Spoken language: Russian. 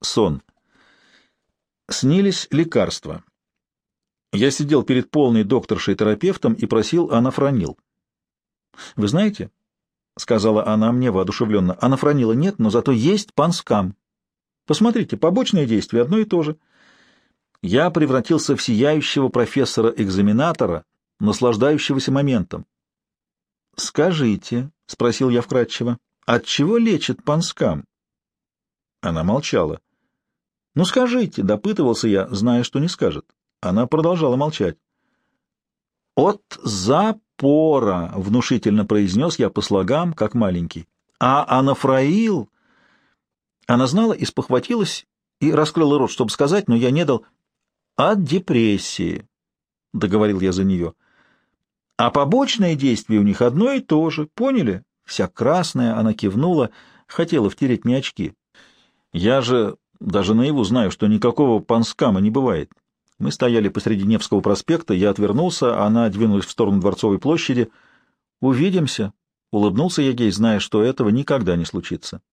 Сон. Снились лекарства. Я сидел перед полной докторшей-терапевтом и просил анафронил. «Вы знаете, — сказала она мне воодушевленно, — анафронила нет, но зато есть панскам. Посмотрите, побочное действие одно и то же. Я превратился в сияющего профессора-экзаменатора, наслаждающегося моментом. «Скажите», — спросил я вкратчиво, — «от чего лечит панскам?» Она молчала. «Ну скажите», — допытывался я, зная, что не скажет. Она продолжала молчать. «От запора», — внушительно произнес я по слогам, как маленький. «А анафраил...» Она знала и спохватилась, и раскрыла рот, чтобы сказать, но я не дал. «От депрессии», — договорил я за нее. «А побочное действие у них одно и то же, поняли?» Вся красная, она кивнула, хотела втереть мне очки. Я же даже наяву знаю, что никакого панскама не бывает. Мы стояли посреди Невского проспекта, я отвернулся, она двинулась в сторону Дворцовой площади. «Увидимся», — улыбнулся я ей, зная, что этого никогда не случится.